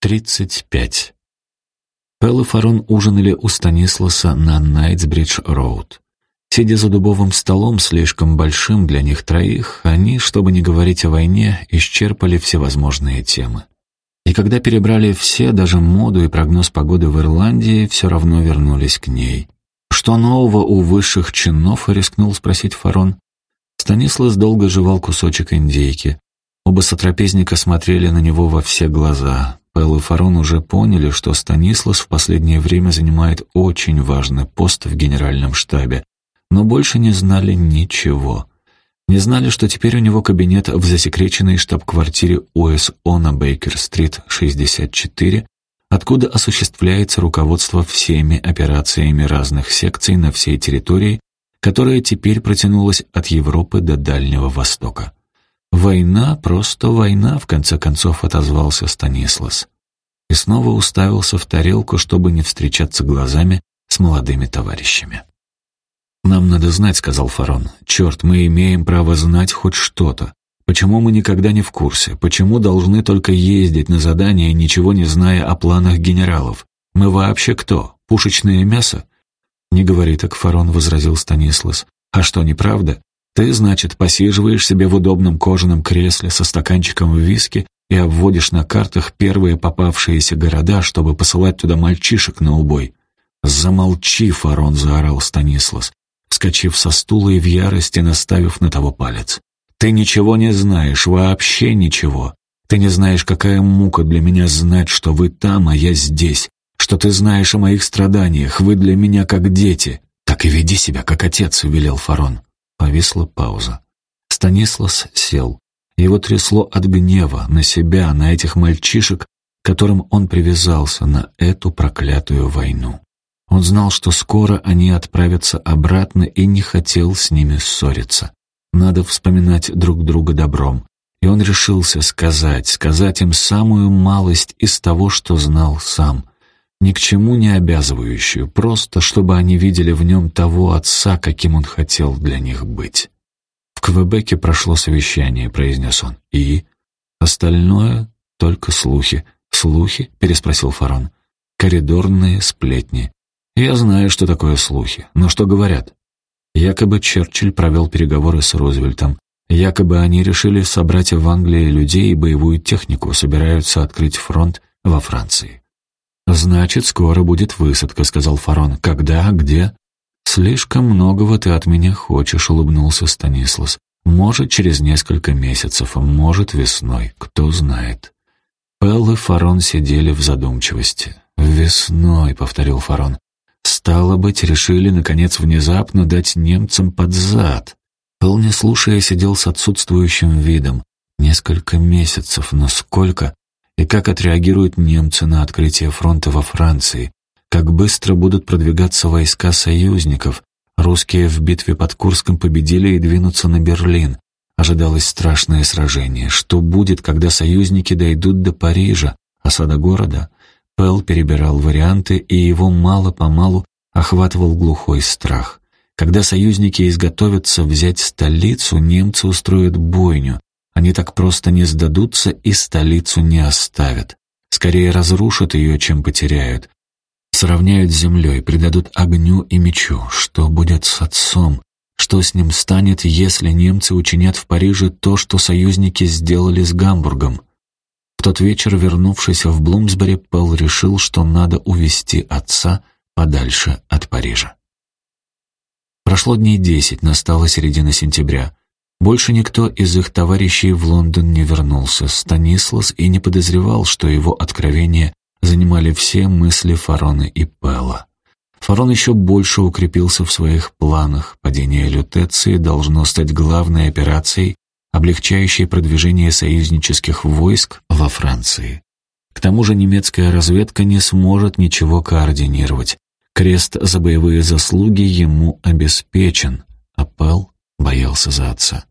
35. Пэл и Фарон ужинали у Станисласа на Найтсбридж-роуд. Сидя за дубовым столом, слишком большим для них троих, они, чтобы не говорить о войне, исчерпали всевозможные темы. И когда перебрали все, даже моду и прогноз погоды в Ирландии, все равно вернулись к ней. «Что нового у высших чинов?» — рискнул спросить Фарон. Станислас долго жевал кусочек индейки. Оба сотрапезника смотрели на него во все глаза. Пэл и Фарон уже поняли, что Станислас в последнее время занимает очень важный пост в генеральном штабе, но больше не знали ничего. Не знали, что теперь у него кабинет в засекреченной штаб-квартире ОСО на Бейкер-стрит, 64, откуда осуществляется руководство всеми операциями разных секций на всей территории, которая теперь протянулась от Европы до Дальнего Востока. «Война, просто война», — в конце концов отозвался Станислас. И снова уставился в тарелку, чтобы не встречаться глазами с молодыми товарищами. «Нам надо знать», — сказал Фарон. «Черт, мы имеем право знать хоть что-то. Почему мы никогда не в курсе? Почему должны только ездить на задания, ничего не зная о планах генералов? Мы вообще кто? Пушечное мясо?» «Не говори так, Фарон», — возразил Станислас. «А что, неправда? Ты, значит, посиживаешь себе в удобном кожаном кресле со стаканчиком виски и обводишь на картах первые попавшиеся города, чтобы посылать туда мальчишек на убой». «Замолчи, Фарон!» — заорал Станислас, вскочив со стула и в ярости наставив на того палец. «Ты ничего не знаешь, вообще ничего. Ты не знаешь, какая мука для меня знать, что вы там, а я здесь, что ты знаешь о моих страданиях, вы для меня как дети. Так и веди себя, как отец», — велел Фарон. Повисла пауза. Станислас сел. Его трясло от гнева на себя, на этих мальчишек, которым он привязался, на эту проклятую войну. Он знал, что скоро они отправятся обратно и не хотел с ними ссориться. Надо вспоминать друг друга добром. И он решился сказать, сказать им самую малость из того, что знал сам. Ни к чему не обязывающую, просто чтобы они видели в нем того отца, каким он хотел для них быть. «В Квебеке прошло совещание», — произнес он. «И?» «Остальное — только слухи». «Слухи?» — переспросил Фарон. «Коридорные сплетни. Я знаю, что такое слухи. Но что говорят?» Якобы Черчилль провел переговоры с Рузвельтом. Якобы они решили собрать в Англии людей и боевую технику, собираются открыть фронт во Франции. «Значит, скоро будет высадка», — сказал Фарон. «Когда? Где?» «Слишком многого ты от меня хочешь», — улыбнулся Станислас. «Может, через несколько месяцев, может, весной, кто знает». Пелл и Фарон сидели в задумчивости. «Весной», — повторил Фарон. «Стало быть, решили, наконец, внезапно дать немцам под зад». Пелл, не слушая, сидел с отсутствующим видом. Несколько месяцев, но сколько? И как отреагируют немцы на открытие фронта во Франции? Как быстро будут продвигаться войска союзников? Русские в битве под Курском победили и двинутся на Берлин. Ожидалось страшное сражение. Что будет, когда союзники дойдут до Парижа, осада города? Пэл перебирал варианты, и его мало-помалу охватывал глухой страх. Когда союзники изготовятся взять столицу, немцы устроят бойню. Они так просто не сдадутся и столицу не оставят. Скорее разрушат ее, чем потеряют. Сравняют с землей, предадут огню и мечу. Что будет с отцом? Что с ним станет, если немцы учинят в Париже то, что союзники сделали с Гамбургом? В тот вечер, вернувшись в Блумсбери, Пэл решил, что надо увести отца подальше от Парижа. Прошло дней десять, настала середина сентября. Больше никто из их товарищей в Лондон не вернулся. Станислас и не подозревал, что его откровения занимали все мысли Фарона и Пелла. Фарон еще больше укрепился в своих планах. Падение Лютеции должно стать главной операцией, облегчающей продвижение союзнических войск во Франции. К тому же немецкая разведка не сможет ничего координировать. Крест за боевые заслуги ему обеспечен, а Пел боялся за отца.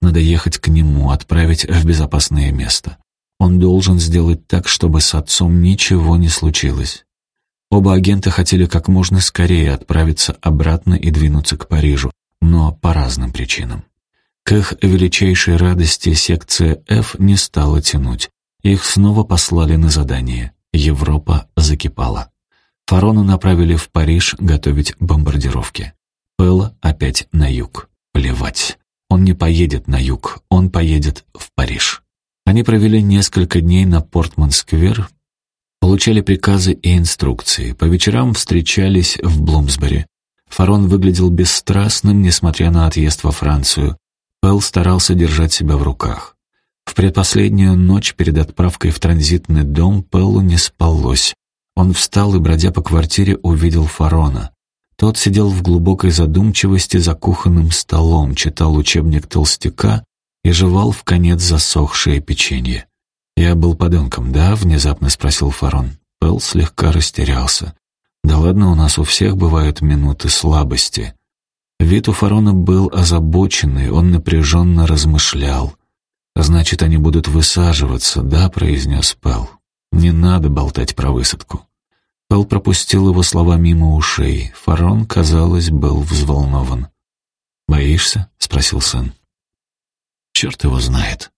Надо ехать к нему, отправить в безопасное место. Он должен сделать так, чтобы с отцом ничего не случилось. Оба агента хотели как можно скорее отправиться обратно и двинуться к Парижу, но по разным причинам. К их величайшей радости секция F не стала тянуть. Их снова послали на задание. Европа закипала. Фарона направили в Париж готовить бомбардировки. Пэлла опять на юг. Плевать. Он не поедет на юг, он поедет в Париж. Они провели несколько дней на Портман-сквер, получали приказы и инструкции, по вечерам встречались в Блумсбери. Фарон выглядел бесстрастным, несмотря на отъезд во Францию. Пэл старался держать себя в руках. В предпоследнюю ночь перед отправкой в транзитный дом Пэллу не спалось. Он встал и, бродя по квартире, увидел Фарона. Тот сидел в глубокой задумчивости за кухонным столом, читал учебник толстяка и жевал в конец засохшее печенье. «Я был подонком, да?» — внезапно спросил Фарон. Пэл слегка растерялся. «Да ладно, у нас у всех бывают минуты слабости». Вид у Фарона был озабоченный, он напряженно размышлял. «Значит, они будут высаживаться, да?» — произнес Пэл. «Не надо болтать про высадку». Пэл пропустил его слова мимо ушей. Фарон, казалось, был взволнован. «Боишься?» — спросил сын. «Черт его знает».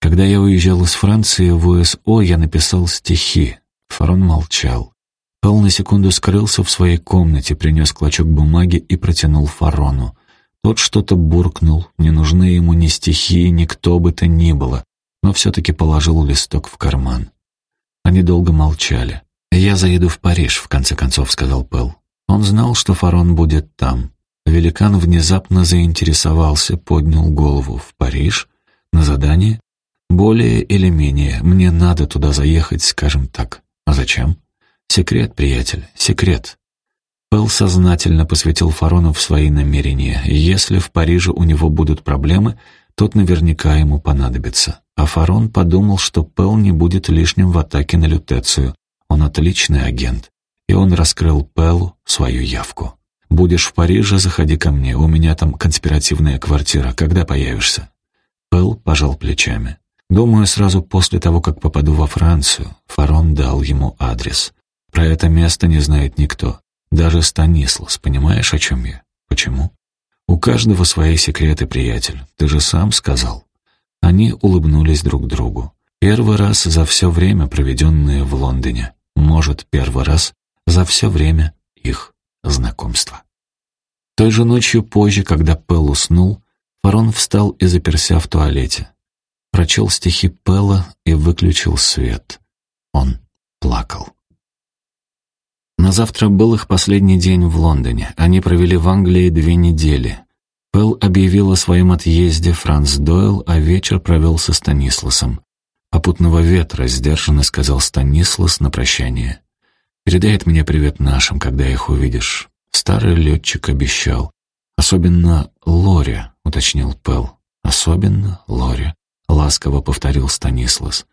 Когда я уезжал из Франции в УСО, я написал стихи. Фарон молчал. Пэл на секунду скрылся в своей комнате, принес клочок бумаги и протянул Фарону. Тот что-то буркнул, не нужны ему ни стихи, ни кто бы то ни было, но все-таки положил листок в карман. Они долго молчали. «Я заеду в Париж», — в конце концов сказал Пэл. Он знал, что Фарон будет там. Великан внезапно заинтересовался, поднял голову. «В Париж? На задание?» «Более или менее. Мне надо туда заехать, скажем так. А зачем?» «Секрет, приятель, секрет. Пэл сознательно посвятил Фарону в свои намерения. Если в Париже у него будут проблемы, тот наверняка ему понадобится. А Фарон подумал, что Пэл не будет лишним в атаке на Лютецию. Он отличный агент. И он раскрыл Пэлу свою явку. «Будешь в Париже, заходи ко мне. У меня там конспиративная квартира. Когда появишься?» Пэл пожал плечами. «Думаю, сразу после того, как попаду во Францию». Фарон дал ему адрес. «Про это место не знает никто. Даже Станислас, понимаешь, о чем я? Почему? У каждого свои секреты, приятель. Ты же сам сказал. Они улыбнулись друг другу. Первый раз за все время, проведенное в Лондоне. Может, первый раз за все время их знакомства. Той же ночью позже, когда Пэл уснул, Фарон встал и заперся в туалете. Прочел стихи Пэла и выключил свет. Он плакал. На завтра был их последний день в Лондоне. Они провели в Англии две недели. Пэл объявил о своем отъезде Франц Дойл, а вечер провел со Станисласом. «Попутного ветра», — сдержанно сказал Станислас на прощание. «Передает мне привет нашим, когда их увидишь». Старый летчик обещал. «Особенно Лори», — уточнил Пэл. «Особенно Лори», — ласково повторил Станислас.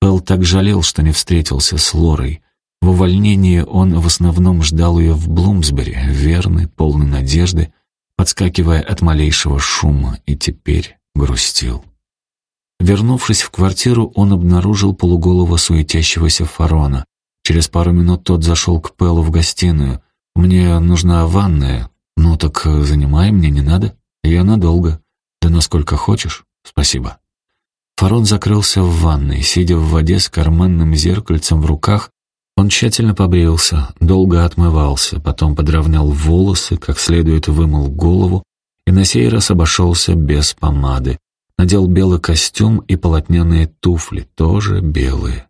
Пэл так жалел, что не встретился с Лорой. В увольнении он в основном ждал ее в Блумсбери, верный, полный надежды, подскакивая от малейшего шума, и теперь грустил. Вернувшись в квартиру, он обнаружил полуголого суетящегося Фарона. Через пару минут тот зашел к Пэлу в гостиную. «Мне нужна ванная». «Ну так занимай, мне не надо. Я надолго. Да насколько хочешь. Спасибо». Фарон закрылся в ванной, сидя в воде с карманным зеркальцем в руках, он тщательно побрился, долго отмывался, потом подровнял волосы, как следует вымыл голову и на сей раз обошелся без помады. Надел белый костюм и полотняные туфли, тоже белые.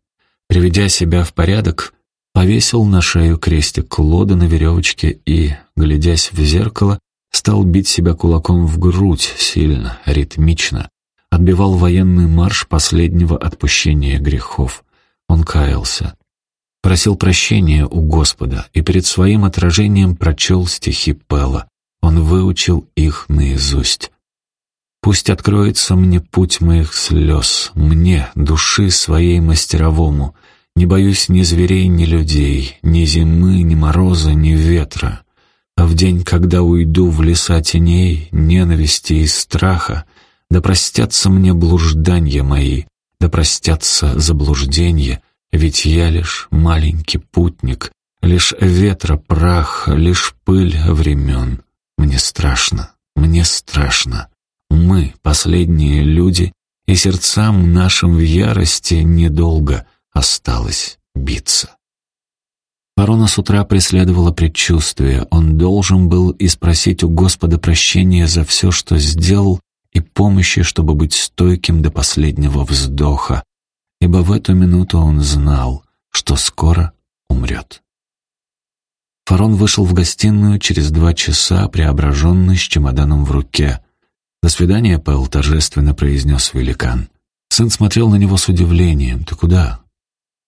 Приведя себя в порядок, повесил на шею крестик Лода на веревочке и, глядясь в зеркало, стал бить себя кулаком в грудь сильно, ритмично. Отбивал военный марш последнего отпущения грехов. Он каялся просил прощения у Господа и перед своим отражением прочел стихи Пэла. Он выучил их наизусть. «Пусть откроется мне путь моих слез, мне, души своей мастеровому, не боюсь ни зверей, ни людей, ни зимы, ни мороза, ни ветра. А в день, когда уйду в леса теней, ненависти и страха, да простятся мне блуждания мои, да простятся заблуждения, ведь я лишь маленький путник, лишь ветра прах, лишь пыль времен. Мне страшно, мне страшно. Мы, последние люди, и сердцам нашим в ярости недолго осталось биться. Фарона с утра преследовало предчувствие. Он должен был испросить у Господа прощения за все, что сделал, и помощи, чтобы быть стойким до последнего вздоха, ибо в эту минуту он знал, что скоро умрет. Фарон вышел в гостиную через два часа, преображенный с чемоданом в руке. «До свидания, Пэл», — торжественно произнес великан. Сын смотрел на него с удивлением. «Ты куда?»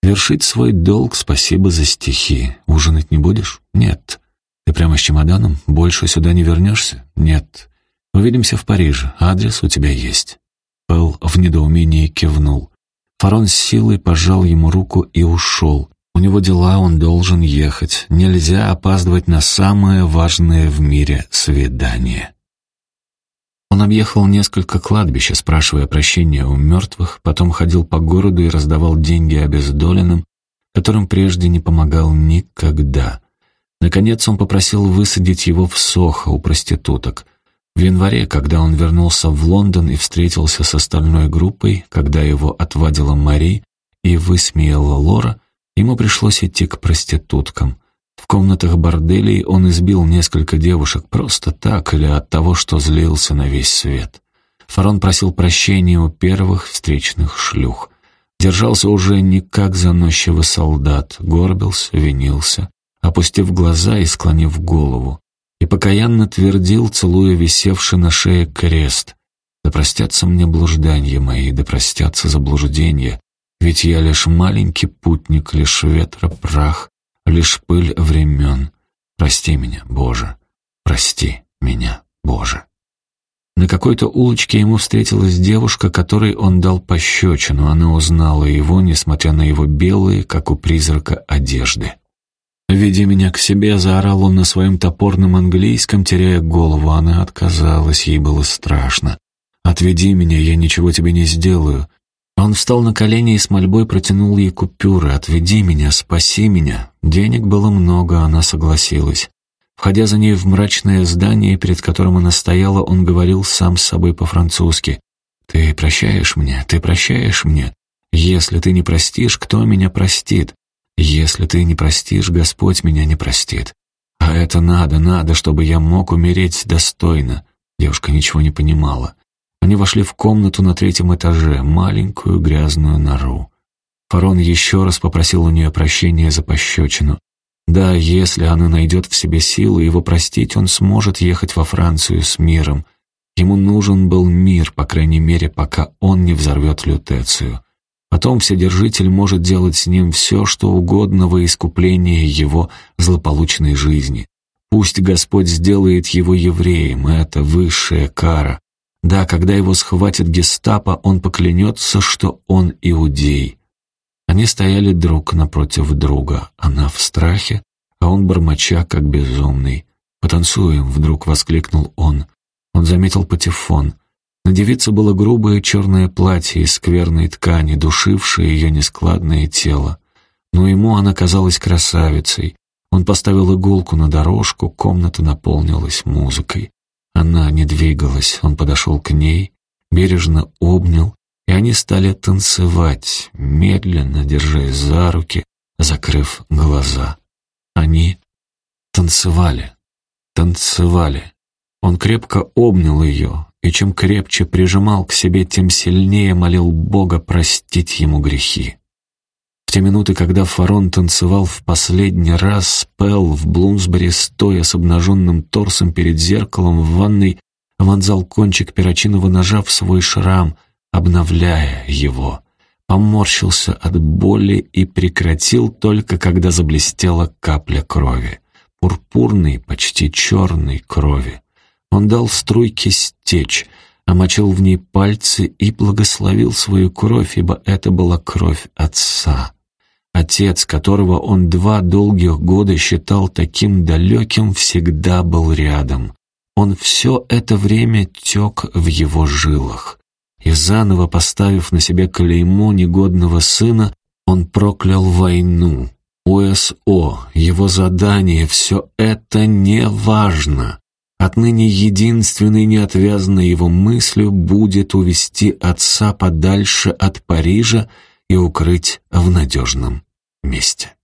«Вершить свой долг, спасибо за стихи. Ужинать не будешь?» «Нет». «Ты прямо с чемоданом? Больше сюда не вернешься?» «Нет». «Увидимся в Париже. Адрес у тебя есть». Пэл в недоумении кивнул. Фарон с силой пожал ему руку и ушел. У него дела, он должен ехать. Нельзя опаздывать на самое важное в мире свидание. Он объехал несколько кладбищ, спрашивая прощения у мертвых, потом ходил по городу и раздавал деньги обездоленным, которым прежде не помогал никогда. Наконец он попросил высадить его в Сохо у проституток. В январе, когда он вернулся в Лондон и встретился с остальной группой, когда его отвадила Мари и высмеяла Лора, ему пришлось идти к проституткам. В комнатах борделей он избил несколько девушек просто так или от того, что злился на весь свет. Фарон просил прощения у первых встречных шлюх. Держался уже не как заносчивый солдат, горбился, винился, опустив глаза и склонив голову. И покаянно твердил, целуя висевший на шее крест. «Да простятся мне блуждания мои, да простятся заблуждения, ведь я лишь маленький путник, лишь ветра прах, лишь пыль времен. Прости меня, Боже, прости меня, Боже. На какой-то улочке ему встретилась девушка, которой он дал пощечину. Она узнала его, несмотря на его белые, как у призрака, одежды. «Веди меня к себе», — заорал он на своем топорном английском, теряя голову. Она отказалась, ей было страшно. «Отведи меня, я ничего тебе не сделаю. Он встал на колени и с мольбой протянул ей купюры. «Отведи меня, спаси меня». Денег было много, она согласилась. Входя за ней в мрачное здание, перед которым она стояла, он говорил сам с собой по-французски. «Ты прощаешь мне? Ты прощаешь мне? Если ты не простишь, кто меня простит? Если ты не простишь, Господь меня не простит. А это надо, надо, чтобы я мог умереть достойно». Девушка ничего не понимала. Они вошли в комнату на третьем этаже, маленькую грязную нору. Фарон еще раз попросил у нее прощения за пощечину. Да, если она найдет в себе силы его простить, он сможет ехать во Францию с миром. Ему нужен был мир, по крайней мере, пока он не взорвет лютецию. Потом Вседержитель может делать с ним все, что угодно во искупление его злополучной жизни. Пусть Господь сделает его евреем, это высшая кара. Да, когда его схватит гестапо, он поклянется, что он иудей. Они стояли друг напротив друга, она в страхе, а он бормоча, как безумный. «Потанцуем», — вдруг воскликнул он. Он заметил патефон. На девице было грубое черное платье из скверной ткани, душившее ее нескладное тело. Но ему она казалась красавицей. Он поставил иголку на дорожку, комната наполнилась музыкой. Она не двигалась, он подошел к ней, бережно обнял, и они стали танцевать, медленно, держась за руки, закрыв глаза. Они танцевали, танцевали. Он крепко обнял ее, и чем крепче прижимал к себе, тем сильнее молил Бога простить ему грехи. В те минуты, когда Фарон танцевал в последний раз, Пэл в Блумсбери, стоя с обнаженным торсом перед зеркалом в ванной, вонзал кончик перочинного ножа в свой шрам, обновляя его. Поморщился от боли и прекратил только, когда заблестела капля крови. Пурпурной, почти черной крови. Он дал струйке стечь, омочил в ней пальцы и благословил свою кровь, ибо это была кровь отца. Отец, которого он два долгих года считал таким далеким, всегда был рядом. Он все это время тек в его жилах. И заново поставив на себе клеймо негодного сына, он проклял войну. УСО, его задание, все это не важно. Отныне единственной неотвязной его мыслью будет увести отца подальше от Парижа и укрыть в надежном месте.